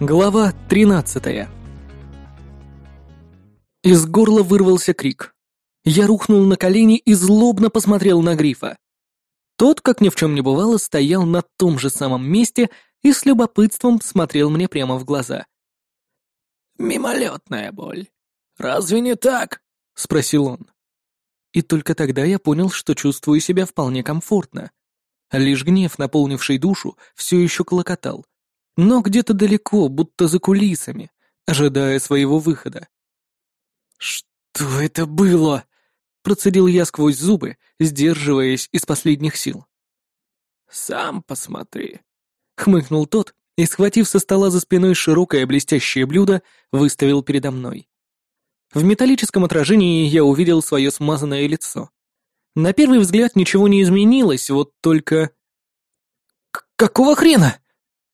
Глава 13 Из горла вырвался крик. Я рухнул на колени и злобно посмотрел на Грифа. Тот, как ни в чем не бывало, стоял на том же самом месте и с любопытством смотрел мне прямо в глаза. «Мимолетная боль. Разве не так?» — спросил он. И только тогда я понял, что чувствую себя вполне комфортно. Лишь гнев, наполнивший душу, все еще клокотал. Но где-то далеко, будто за кулисами, ожидая своего выхода. «Что это было?» — процедил я сквозь зубы, сдерживаясь из последних сил. «Сам посмотри», — хмыкнул тот и, схватив со стола за спиной широкое блестящее блюдо, выставил передо мной. В металлическом отражении я увидел свое смазанное лицо. На первый взгляд ничего не изменилось, вот только... «Какого хрена?» —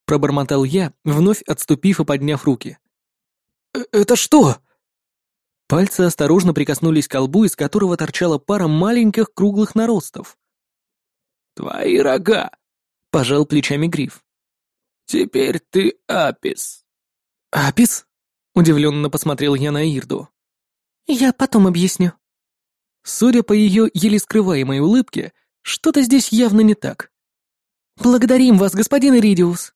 пробормотал я, вновь отступив и подняв руки. «Э, «Это что?» Пальцы осторожно прикоснулись к колбу, из которого торчала пара маленьких круглых наростов. «Твои рога!» — пожал плечами Гриф. «Теперь ты Апис». «Апис?» — удивленно посмотрел я на Ирду. «Я потом объясню». Судя по ее еле скрываемой улыбке, что-то здесь явно не так. «Благодарим вас, господин Иридиус».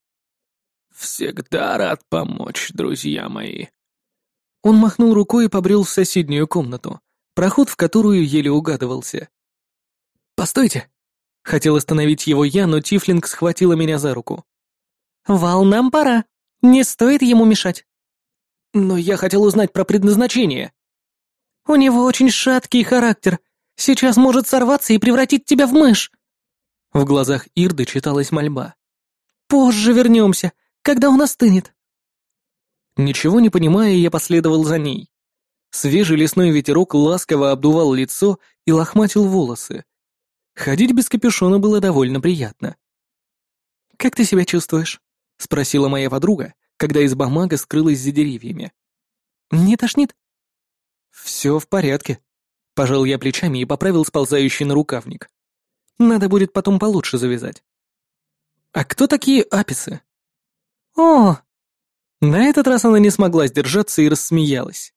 «Всегда рад помочь, друзья мои». Он махнул рукой и побрел в соседнюю комнату, проход в которую еле угадывался. «Постойте!» Хотел остановить его я, но Тифлинг схватила меня за руку. «Вал, нам пора. Не стоит ему мешать». «Но я хотел узнать про предназначение». У него очень шаткий характер. Сейчас может сорваться и превратить тебя в мышь». В глазах Ирды читалась мольба. «Позже вернемся, когда он остынет». Ничего не понимая, я последовал за ней. Свежий лесной ветерок ласково обдувал лицо и лохматил волосы. Ходить без капюшона было довольно приятно. «Как ты себя чувствуешь?» — спросила моя подруга, когда изба мага скрылась за деревьями. «Не тошнит?» «Все в порядке», — пожал я плечами и поправил сползающий на рукавник. «Надо будет потом получше завязать». «А кто такие аписы?» «О!» На этот раз она не смогла сдержаться и рассмеялась.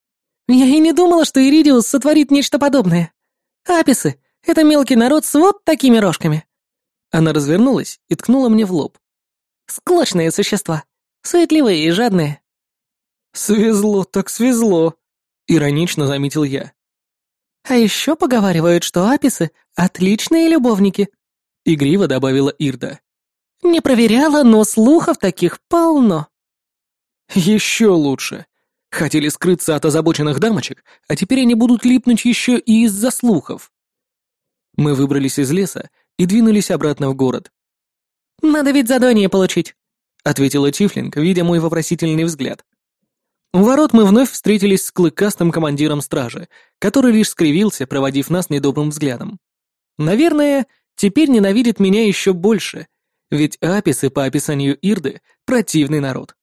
«Я и не думала, что Иридиус сотворит нечто подобное. Аписы — это мелкий народ с вот такими рожками». Она развернулась и ткнула мне в лоб. «Склочные существа, суетливые и жадные». «Свезло так свезло», — иронично заметил я. «А еще поговаривают, что аписы — отличные любовники», — игриво добавила Ирда. «Не проверяла, но слухов таких полно». «Еще лучше. Хотели скрыться от озабоченных дамочек, а теперь они будут липнуть еще и из-за слухов». Мы выбрались из леса и двинулись обратно в город. «Надо ведь задание получить», — ответила Тифлинг, видя мой вопросительный взгляд. У ворот мы вновь встретились с клыкастым командиром стражи, который лишь скривился, проводив нас недобрым взглядом. Наверное, теперь ненавидит меня еще больше, ведь аписы по описанию Ирды — противный народ.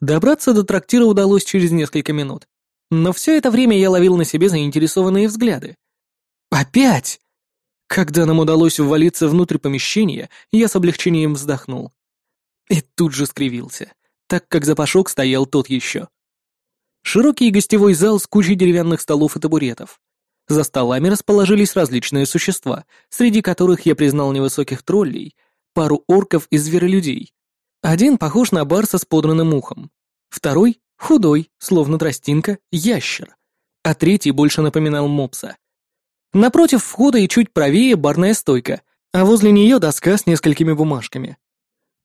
Добраться до трактира удалось через несколько минут, но все это время я ловил на себе заинтересованные взгляды. Опять! Когда нам удалось ввалиться внутрь помещения, я с облегчением вздохнул. И тут же скривился, так как запашок стоял тот еще. Широкий гостевой зал с кучей деревянных столов и табуретов. За столами расположились различные существа, среди которых я признал невысоких троллей, пару орков и зверолюдей. Один похож на барса с подранным ухом, второй — худой, словно тростинка, ящер, а третий больше напоминал мопса. Напротив входа и чуть правее барная стойка, а возле нее доска с несколькими бумажками.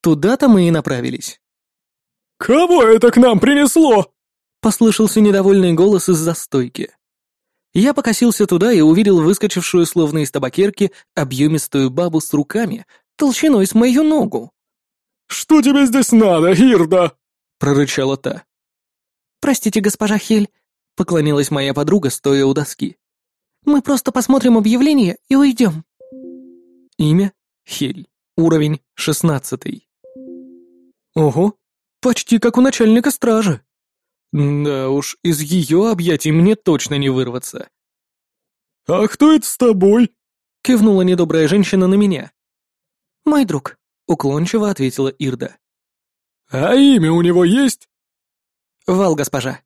Туда-то мы и направились. «Кого это к нам принесло?» Послышался недовольный голос из-за стойки. Я покосился туда и увидел выскочившую, словно из табакерки, объемистую бабу с руками, толщиной с мою ногу. «Что тебе здесь надо, Ирда?» — прорычала та. «Простите, госпожа Хель», — поклонилась моя подруга, стоя у доски. «Мы просто посмотрим объявление и уйдем». Имя — Хель. Уровень — шестнадцатый. Ого, почти как у начальника стражи. Да уж, из ее объятий мне точно не вырваться. «А кто это с тобой?» — кивнула недобрая женщина на меня. «Мой друг», — уклончиво ответила Ирда. «А имя у него есть?» «Вал, госпожа».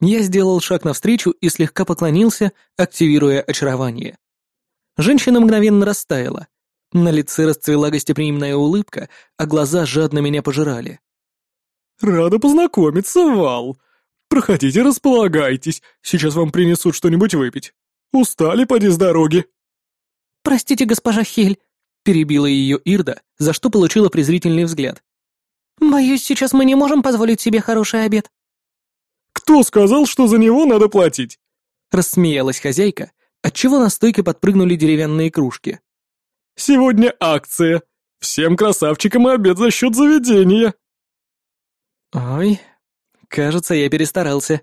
Я сделал шаг навстречу и слегка поклонился, активируя очарование. Женщина мгновенно растаяла. На лице расцвела гостеприимная улыбка, а глаза жадно меня пожирали. «Рада познакомиться, Вал. Проходите, располагайтесь, сейчас вам принесут что-нибудь выпить. Устали, поди с дороги». «Простите, госпожа Хель», — перебила ее Ирда, за что получила презрительный взгляд. «Боюсь, сейчас мы не можем позволить себе хороший обед». «Кто сказал, что за него надо платить?» Рассмеялась хозяйка, отчего на стойке подпрыгнули деревянные кружки. «Сегодня акция. Всем красавчикам обед за счет заведения». Ой, кажется, я перестарался.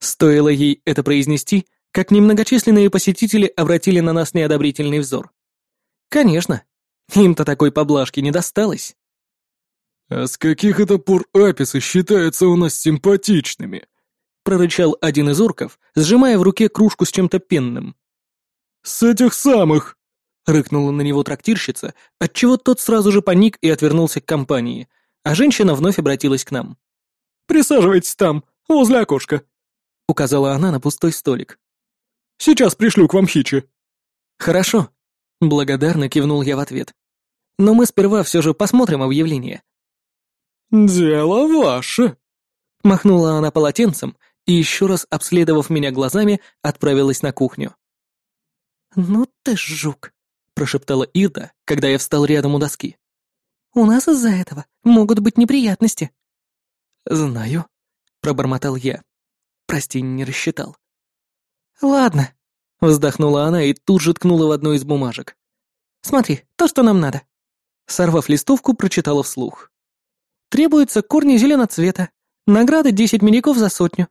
Стоило ей это произнести, как немногочисленные посетители обратили на нас неодобрительный взор. Конечно, им-то такой поблажки не досталось. «А с каких это пор аписы считаются у нас симпатичными?» прорычал один из орков, сжимая в руке кружку с чем-то пенным. «С этих самых!» — рыкнула на него трактирщица, отчего тот сразу же паник и отвернулся к компании, а женщина вновь обратилась к нам. «Присаживайтесь там, возле окошка», — указала она на пустой столик. «Сейчас пришлю к вам хичи». «Хорошо», — благодарно кивнул я в ответ. «Но мы сперва все же посмотрим объявление». «Дело ваше», — махнула она полотенцем и, еще раз обследовав меня глазами, отправилась на кухню. «Ну ты жук», — прошептала Ирда, когда я встал рядом у доски. У нас из-за этого могут быть неприятности». «Знаю», — пробормотал я. «Прости, не рассчитал». «Ладно», — вздохнула она и тут же ткнула в одну из бумажек. «Смотри, то, что нам надо». Сорвав листовку, прочитала вслух. «Требуется корни зеленоцвета. Награда десять медиков за сотню».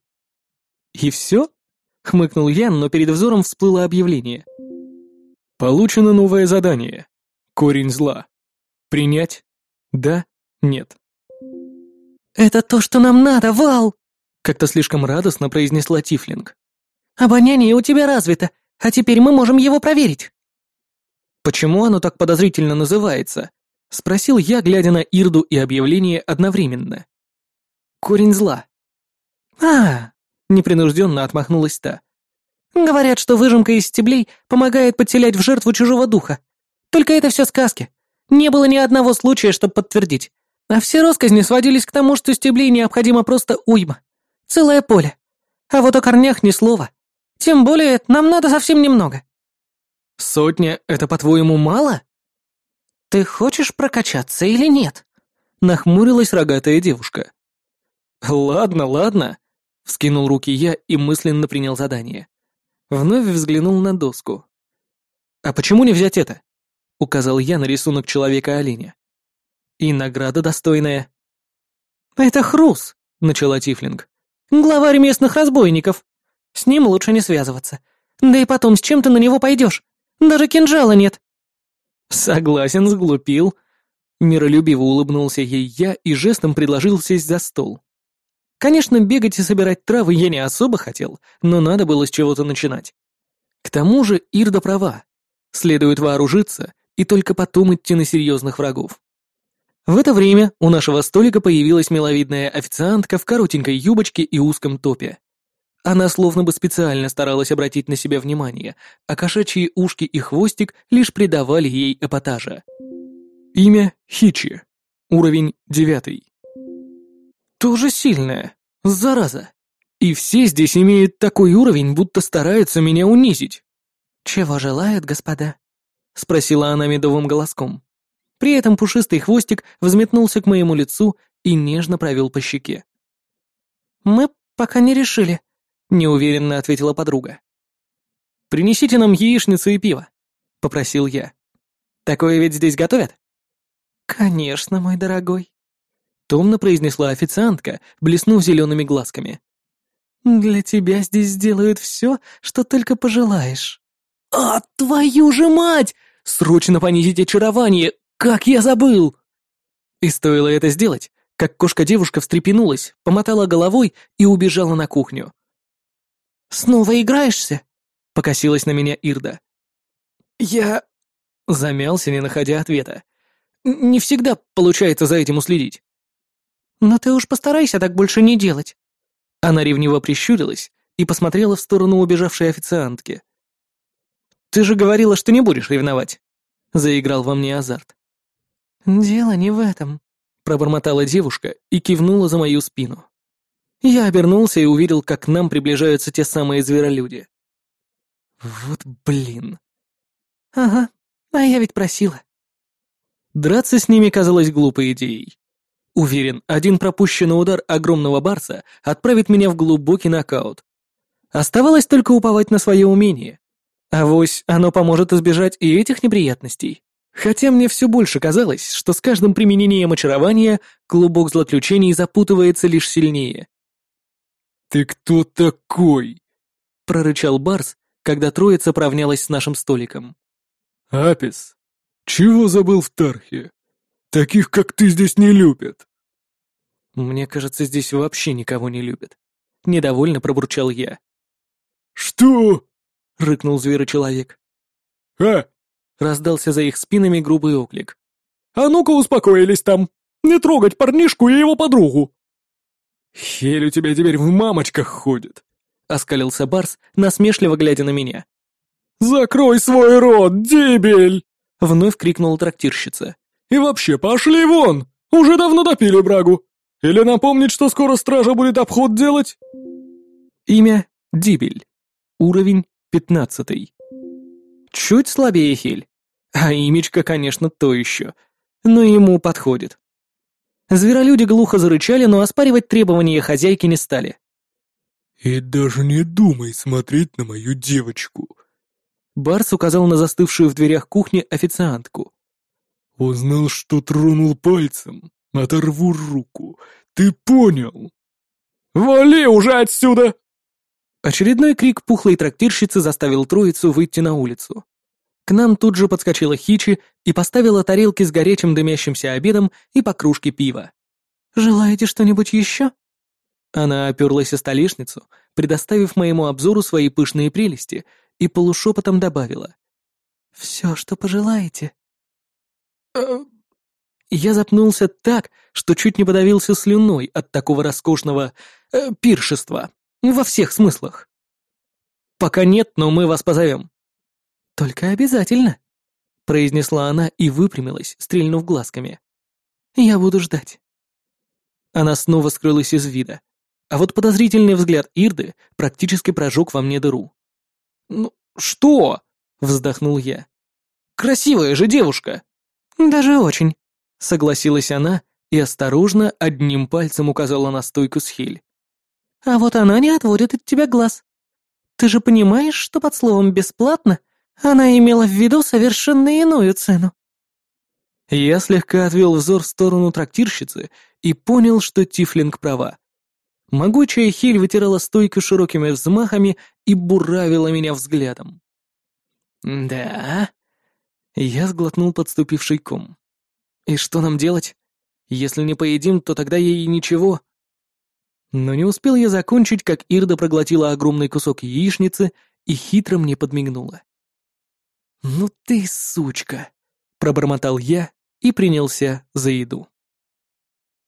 «И все?» — хмыкнул я, но перед взором всплыло объявление. «Получено новое задание. Корень зла. Принять да, нет. «Это то, что нам надо, Вал!» Как-то слишком радостно произнесла Тифлинг. «Обоняние у тебя развито, а теперь мы можем его проверить». «Почему оно так подозрительно называется?» Спросил я, глядя на Ирду и объявление одновременно. «Корень зла». «А!» — непринужденно отмахнулась та. «Говорят, что выжимка из стеблей помогает подселять в жертву чужого духа. Только это все сказки. Не было ни одного случая, чтобы подтвердить. А все росказни сводились к тому, что стеблей необходимо просто уйма. Целое поле. А вот о корнях ни слова. Тем более, нам надо совсем немного. Сотня — это, по-твоему, мало? Ты хочешь прокачаться или нет? Нахмурилась рогатая девушка. Ладно, ладно. Вскинул руки я и мысленно принял задание. Вновь взглянул на доску. А почему не взять это? — указал я на рисунок человека-оленя. «И награда достойная». «Это Хрус», — начала Тифлинг. «Главарь местных разбойников. С ним лучше не связываться. Да и потом, с чем ты на него пойдешь? Даже кинжала нет». «Согласен, сглупил». Миролюбиво улыбнулся ей я и жестом предложил сесть за стол. Конечно, бегать и собирать травы я не особо хотел, но надо было с чего-то начинать. К тому же Ирда права. Следует вооружиться и только потом идти на серьезных врагов. В это время у нашего столика появилась миловидная официантка в коротенькой юбочке и узком топе. Она словно бы специально старалась обратить на себя внимание, а кошачьи ушки и хвостик лишь придавали ей эпатажа. Имя Хичи. Уровень девятый. Тоже сильная. Зараза. И все здесь имеют такой уровень, будто стараются меня унизить. Чего желают, господа? — спросила она медовым голоском. При этом пушистый хвостик взметнулся к моему лицу и нежно провел по щеке. «Мы пока не решили», — неуверенно ответила подруга. «Принесите нам яичницу и пиво», — попросил я. «Такое ведь здесь готовят?» «Конечно, мой дорогой», — томно произнесла официантка, блеснув зелеными глазками. «Для тебя здесь сделают все, что только пожелаешь». «А, твою же мать!» Срочно понизить очарование! Как я забыл!» И стоило это сделать, как кошка-девушка встрепенулась, помотала головой и убежала на кухню. «Снова играешься?» — покосилась на меня Ирда. «Я...» — замялся, не находя ответа. «Не всегда получается за этим уследить». Но ты уж постарайся так больше не делать. Она ревниво прищурилась и посмотрела в сторону убежавшей официантки. «Ты же говорила, что не будешь ревновать», — заиграл во мне азарт. «Дело не в этом», — пробормотала девушка и кивнула за мою спину. Я обернулся и увидел, как к нам приближаются те самые зверолюди. Вот блин. Ага, а я ведь просила. Драться с ними казалось глупой идеей. Уверен, один пропущенный удар огромного барса отправит меня в глубокий нокаут. Оставалось только уповать на свое умение. Авось оно поможет избежать и этих неприятностей. Хотя мне все больше казалось, что с каждым применением очарования клубок злоключений запутывается лишь сильнее. «Ты кто такой?» — прорычал Барс, когда троица поравнялась с нашим столиком. «Апис, чего забыл в Тархе? Таких, как ты, здесь не любят». «Мне кажется, здесь вообще никого не любят». Недовольно пробурчал я. «Что?» — рыкнул зверочеловек. «А!» — раздался за их спинами грубый оклик. «А ну-ка успокоились там! Не трогать парнишку и его подругу!» «Хель у тебя теперь в мамочках ходит!» — оскалился Барс, насмешливо глядя на меня. «Закрой свой рот, дебель!» — вновь крикнула трактирщица. «И вообще, пошли вон! Уже давно допили брагу! Или напомнить, что скоро стража будет обход делать?» Имя — Дибель. Уровень — пятнадцатый. Чуть слабее Хель. А имечко, конечно, то еще. Но ему подходит. Зверолюди глухо зарычали, но оспаривать требования хозяйки не стали. «И даже не думай смотреть на мою девочку», Барс указал на застывшую в дверях кухни официантку. «Узнал, что тронул пальцем. Оторву руку. Ты понял?» «Вали уже отсюда!» Очередной крик пухлой трактирщицы заставил троицу выйти на улицу. К нам тут же подскочила Хичи и поставила тарелки с горячим дымящимся обедом и по кружке пива. «Желаете что-нибудь еще?» Она оперлась о столешницу, предоставив моему обзору свои пышные прелести, и полушепотом добавила. «Все, что пожелаете». Э, я запнулся так, что чуть не подавился слюной от такого роскошного э, пиршества, во всех смыслах. «Пока нет, но мы вас позовем». «Только обязательно», — произнесла она и выпрямилась, стрельнув глазками. «Я буду ждать». Она снова скрылась из вида, а вот подозрительный взгляд Ирды практически прожег во мне дыру. «Ну, что?» — вздохнул я. «Красивая же девушка!» «Даже очень», — согласилась она и осторожно одним пальцем указала на стойку с Хель. «А вот она не отводит от тебя глаз. Ты же понимаешь, что под словом «бесплатно» она имела в виду совершенно иную цену?» Я слегка отвел взор в сторону трактирщицы и понял, что Тифлинг права. Могучая хиль вытирала стойку широкими взмахами и буравила меня взглядом. «Да?» Я сглотнул подступивший ком. «И что нам делать? Если не поедим, то тогда ей ничего». Но не успел я закончить, как Ирда проглотила огромный кусок яичницы и хитро мне подмигнула. «Ну ты сучка!» — пробормотал я и принялся за еду.